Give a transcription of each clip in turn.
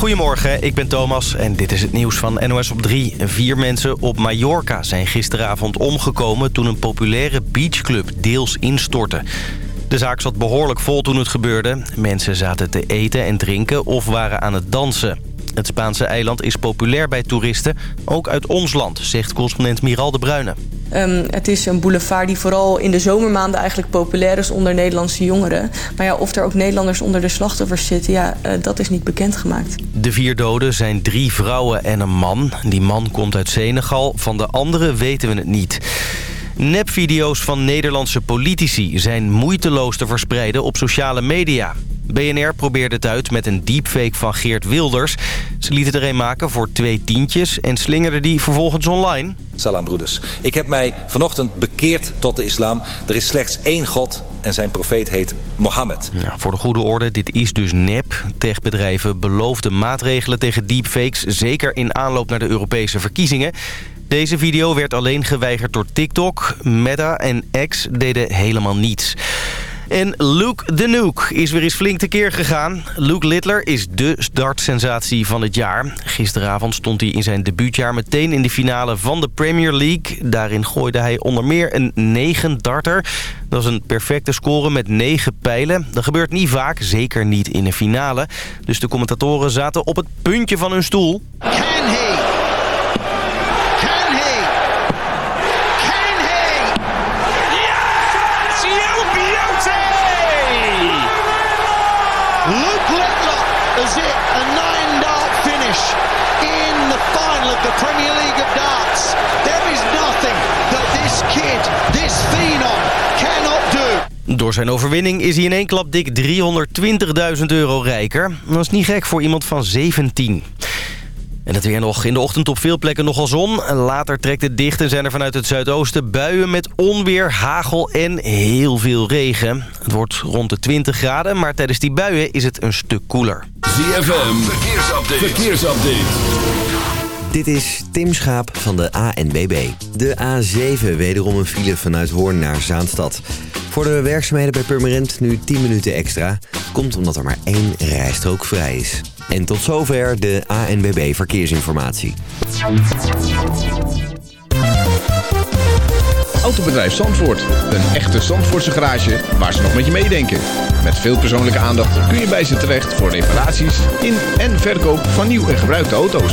Goedemorgen, ik ben Thomas en dit is het nieuws van NOS op 3. Vier mensen op Mallorca zijn gisteravond omgekomen... toen een populaire beachclub deels instortte. De zaak zat behoorlijk vol toen het gebeurde. Mensen zaten te eten en drinken of waren aan het dansen. Het Spaanse eiland is populair bij toeristen, ook uit ons land, zegt correspondent Miral de Bruyne. Um, het is een boulevard die vooral in de zomermaanden eigenlijk populair is onder Nederlandse jongeren. Maar ja, of er ook Nederlanders onder de slachtoffers zitten, ja, uh, dat is niet bekendgemaakt. De vier doden zijn drie vrouwen en een man. Die man komt uit Senegal, van de andere weten we het niet. Nepvideo's van Nederlandse politici zijn moeiteloos te verspreiden op sociale media. BNR probeerde het uit met een deepfake van Geert Wilders. Ze lieten er een maken voor twee tientjes en slingerden die vervolgens online. Salam broeders. Ik heb mij vanochtend bekeerd tot de islam. Er is slechts één God en zijn profeet heet Mohammed. Ja, voor de goede orde, dit is dus nep. Techbedrijven beloofden maatregelen tegen deepfakes... zeker in aanloop naar de Europese verkiezingen. Deze video werd alleen geweigerd door TikTok. Meta en X deden helemaal niets. En Luke de Nuke is weer eens flink tekeer gegaan. Luke Littler is de startsensatie van het jaar. Gisteravond stond hij in zijn debuutjaar meteen in de finale van de Premier League. Daarin gooide hij onder meer een 9 darter. Dat is een perfecte score met 9 pijlen. Dat gebeurt niet vaak, zeker niet in een finale. Dus de commentatoren zaten op het puntje van hun stoel. Can he? Door zijn overwinning is hij in één klap dik 320.000 euro rijker. Dat is niet gek voor iemand van 17. En het weer nog in de ochtend op veel plekken nogal zon. Later trekt het dicht en zijn er vanuit het zuidoosten buien met onweer, hagel en heel veel regen. Het wordt rond de 20 graden, maar tijdens die buien is het een stuk koeler. ZFM, verkeersupdate. verkeersupdate. Dit is Tim Schaap van de ANBB. De A7 wederom een file vanuit Hoorn naar Zaanstad. Voor de werkzaamheden bij Purmerend nu 10 minuten extra. Komt omdat er maar één rijstrook vrij is. En tot zover de ANBB Verkeersinformatie. Autobedrijf Zandvoort. Een echte Zandvoortse garage waar ze nog met je meedenken. Met veel persoonlijke aandacht kun je bij ze terecht voor reparaties in en verkoop van nieuw en gebruikte auto's.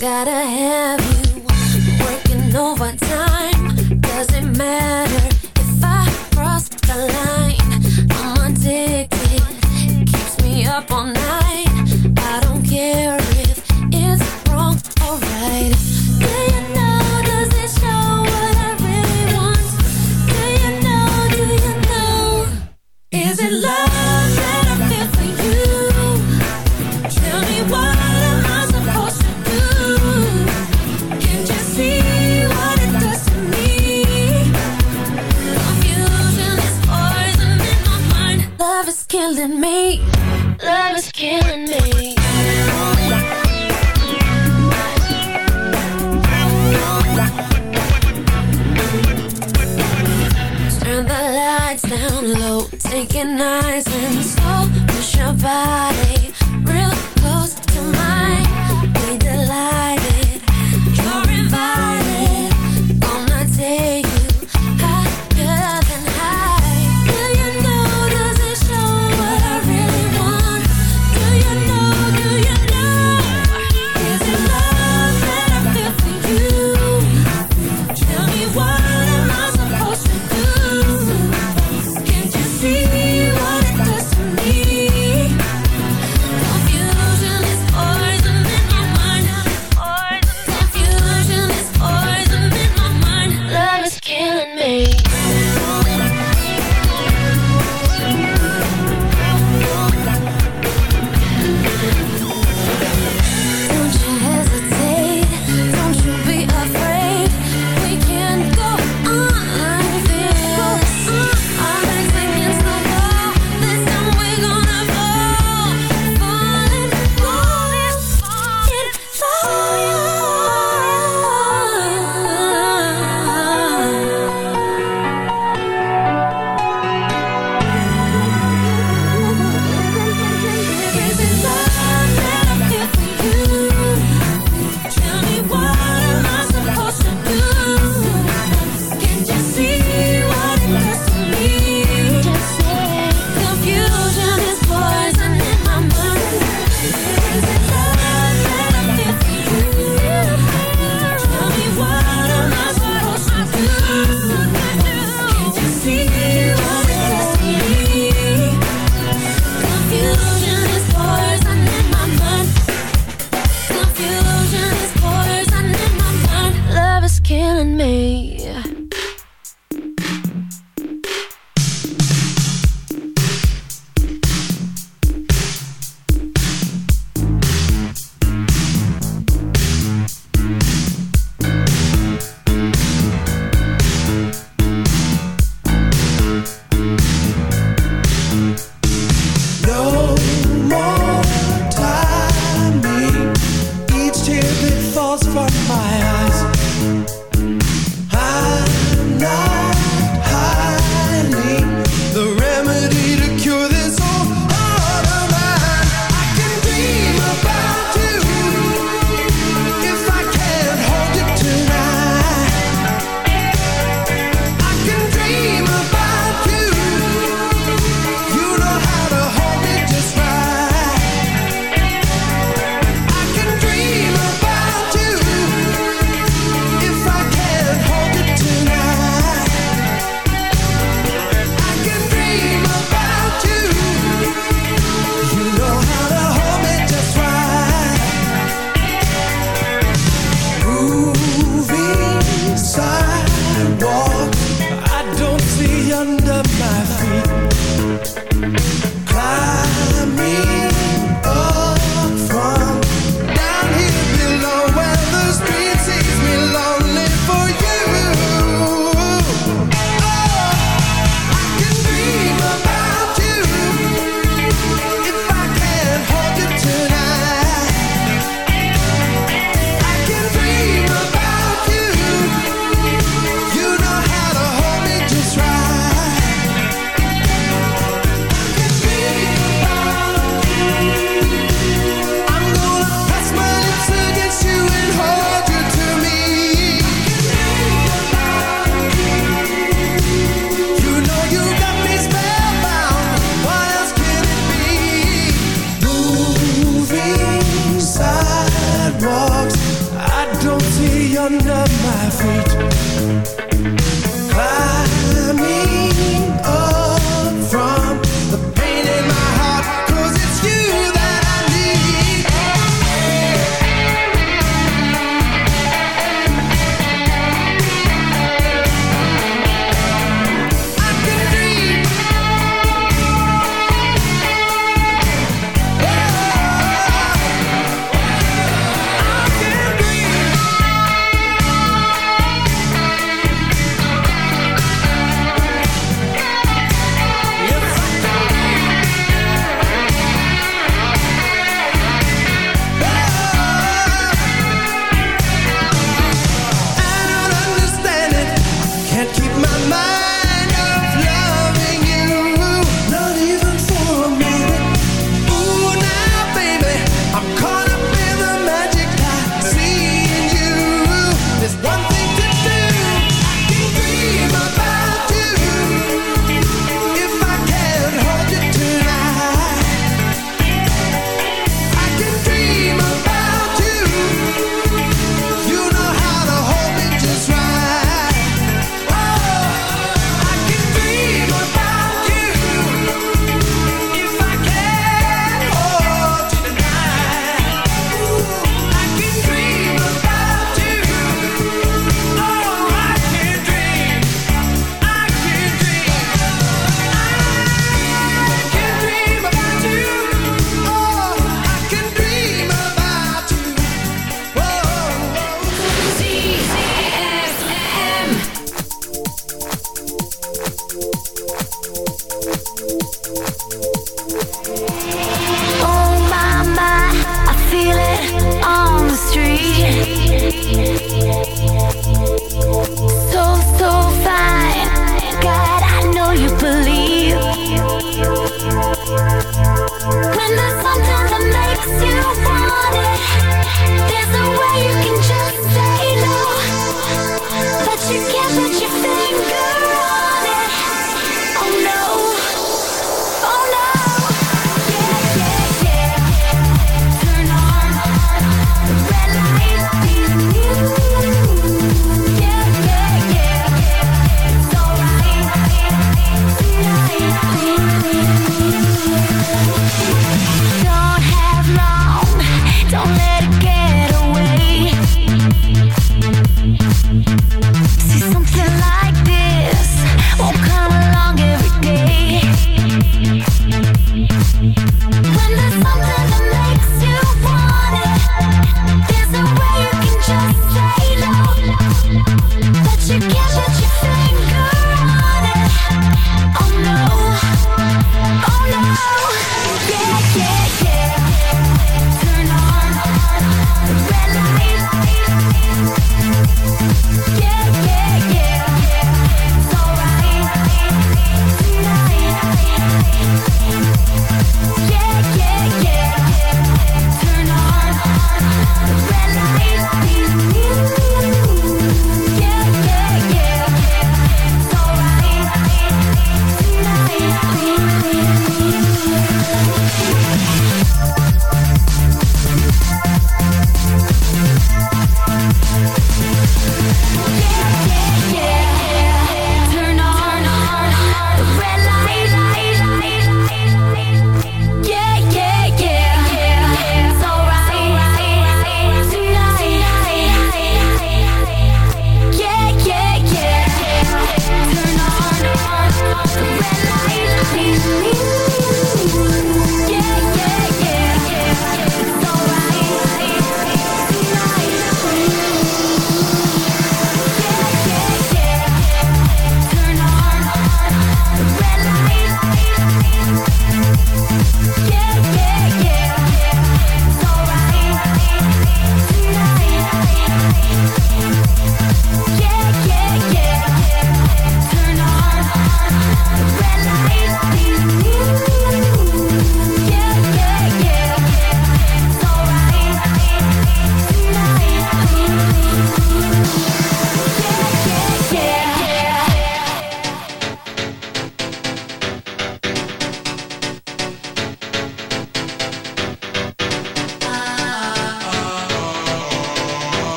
Gotta have you working overtime. Doesn't matter if I cross the line. I'm addicted, keeps me up all night.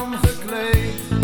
dan gekleed.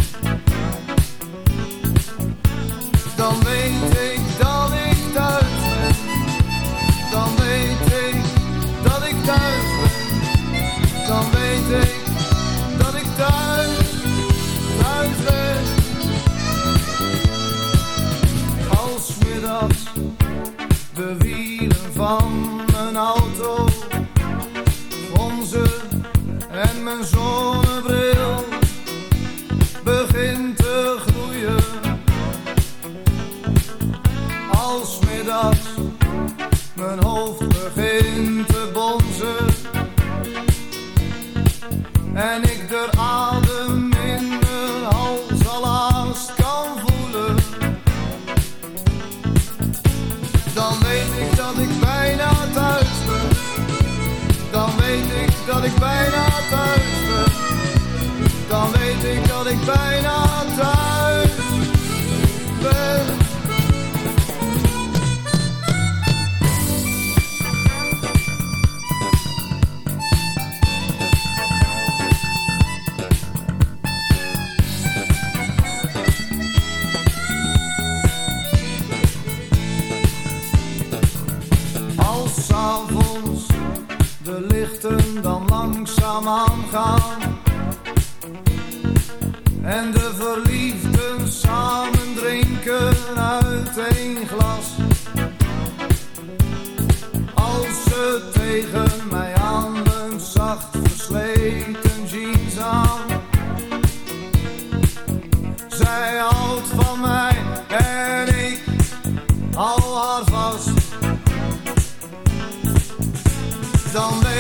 Dan weet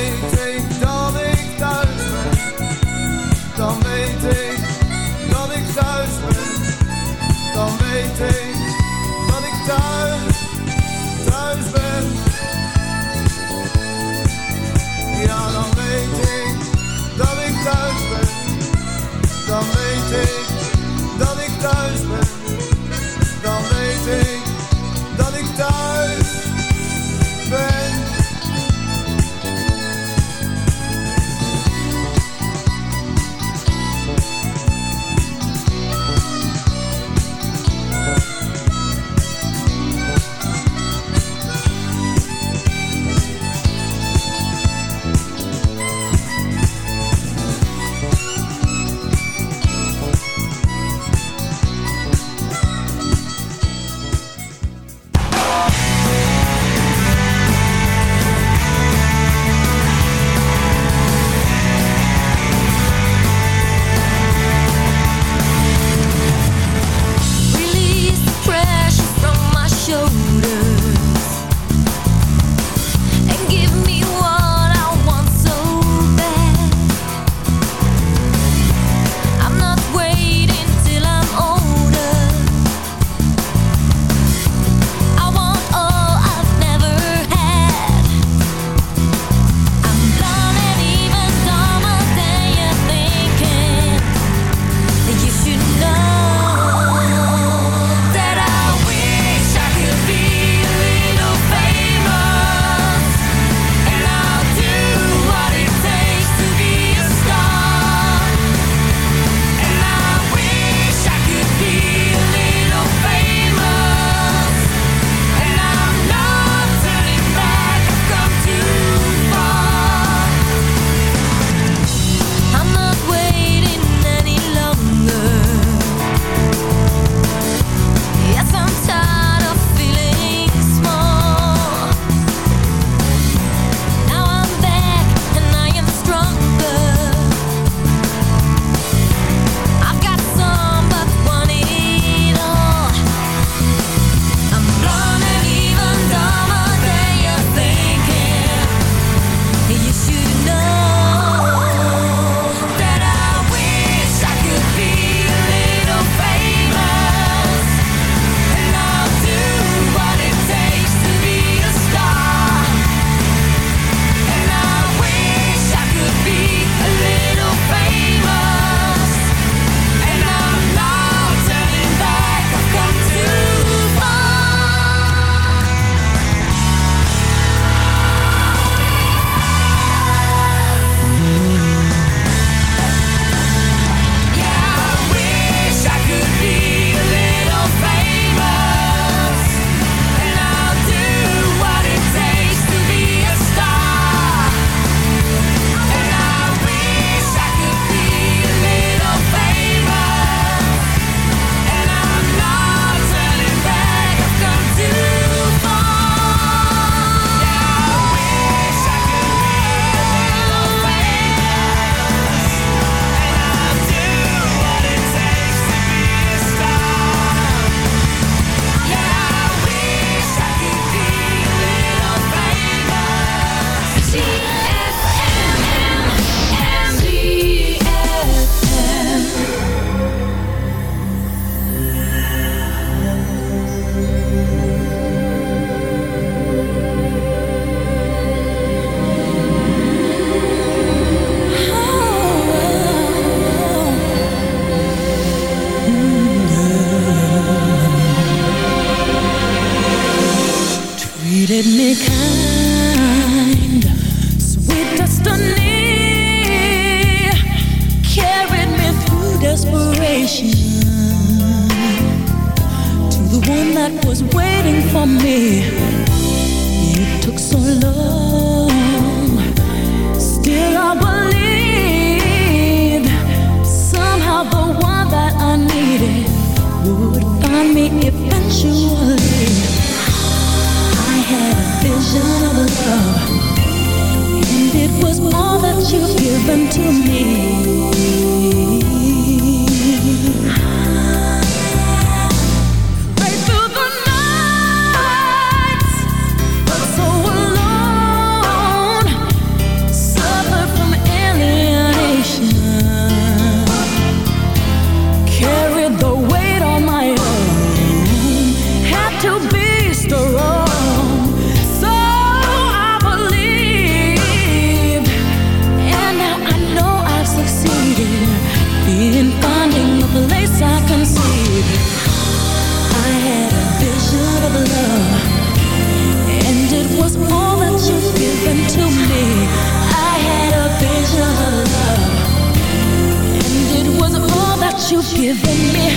you've given me.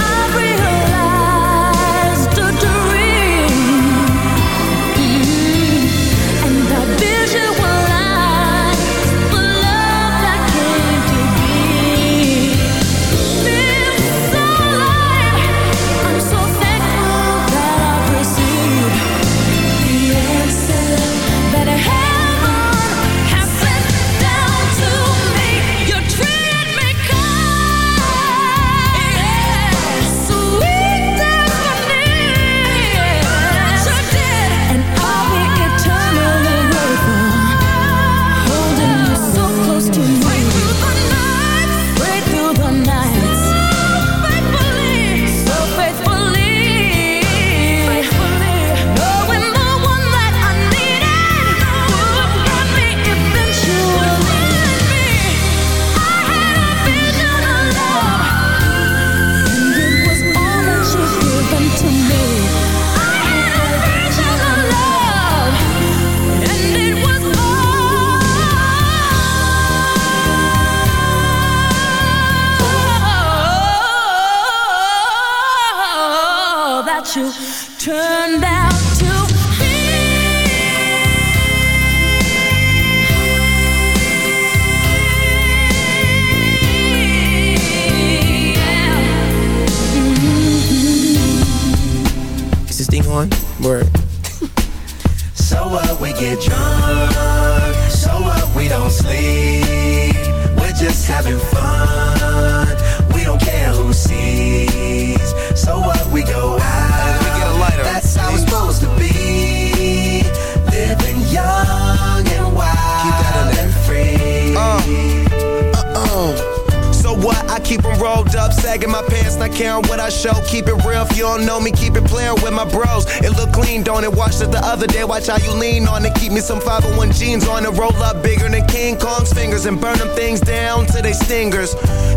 I realize. You sagging my pants, not caring what I show. Keep it real, if you don't know me, keep it playing with my bros. It look clean, don't it? Watched it the other day, watch how you lean on it. Keep me some 501 jeans on it, roll up bigger than King Kong's fingers and burn them things down to they stingers.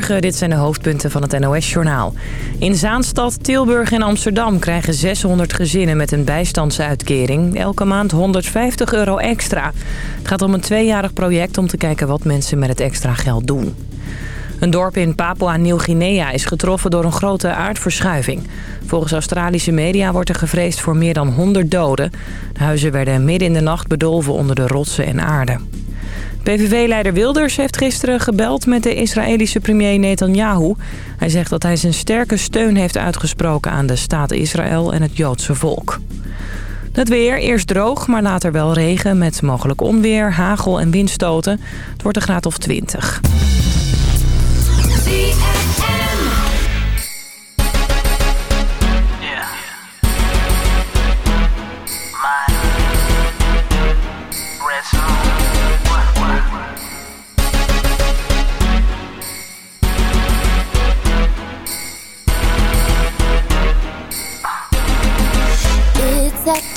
Dit zijn de hoofdpunten van het NOS-journaal. In Zaanstad, Tilburg en Amsterdam krijgen 600 gezinnen met een bijstandsuitkering... elke maand 150 euro extra. Het gaat om een tweejarig project om te kijken wat mensen met het extra geld doen. Een dorp in Papua-Nieuw-Guinea is getroffen door een grote aardverschuiving. Volgens Australische media wordt er gevreesd voor meer dan 100 doden. De huizen werden midden in de nacht bedolven onder de rotsen en aarde. PVV-leider Wilders heeft gisteren gebeld met de Israëlische premier Netanyahu. Hij zegt dat hij zijn sterke steun heeft uitgesproken aan de staat Israël en het Joodse volk. Het weer, eerst droog, maar later wel regen met mogelijk onweer, hagel en windstoten. Het wordt een graad of 20.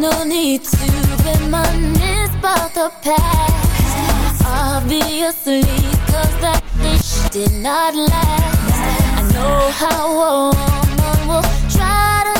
no need to reminisce about the past. Obviously, cause that bitch did not last. I know how a woman will try to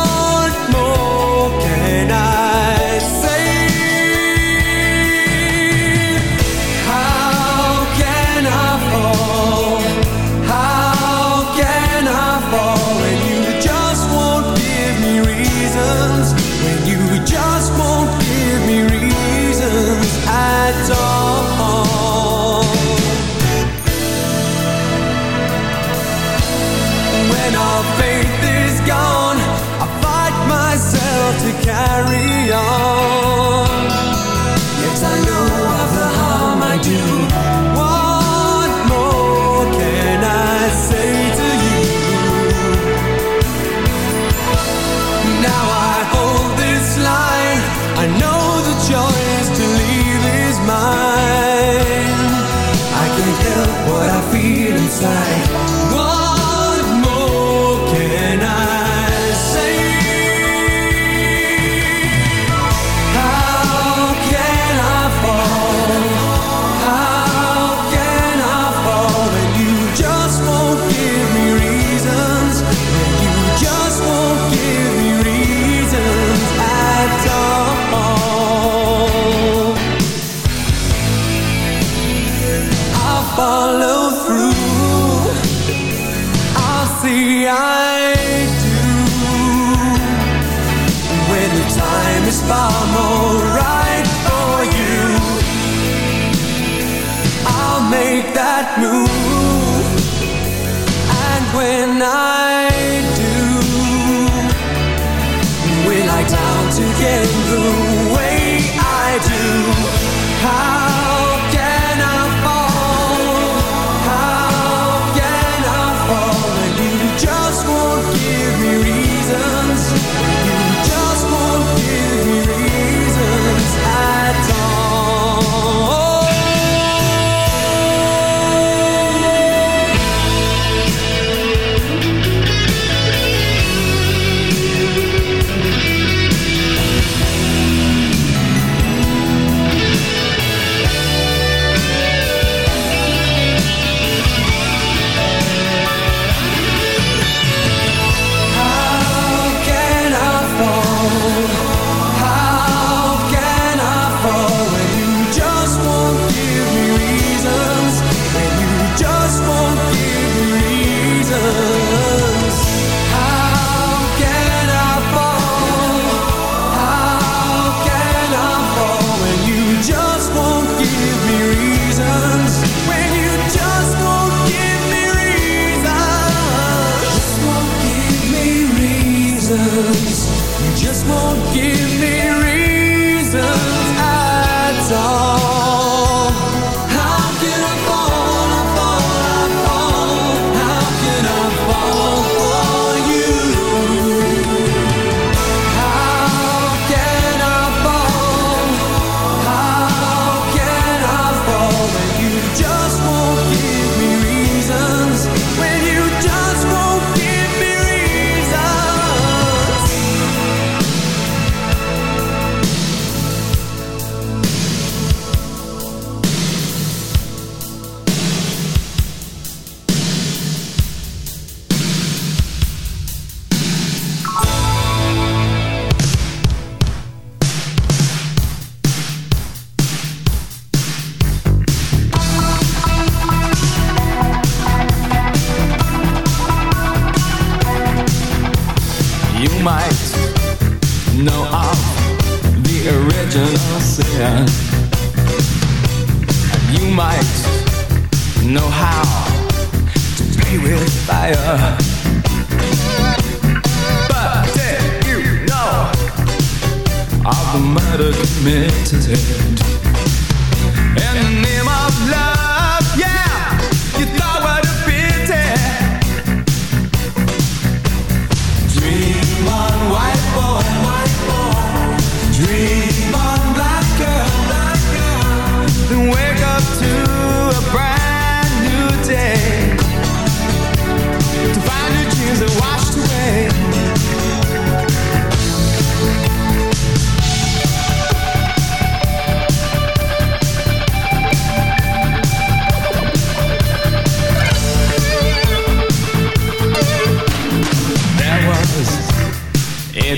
and I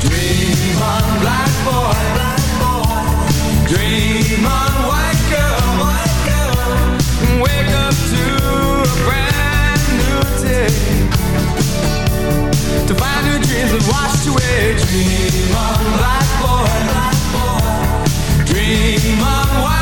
Dream on, black boy. Dream on white girl, wake up to a brand new day, to find new dreams and wash away, dream on black boy. Dream on, white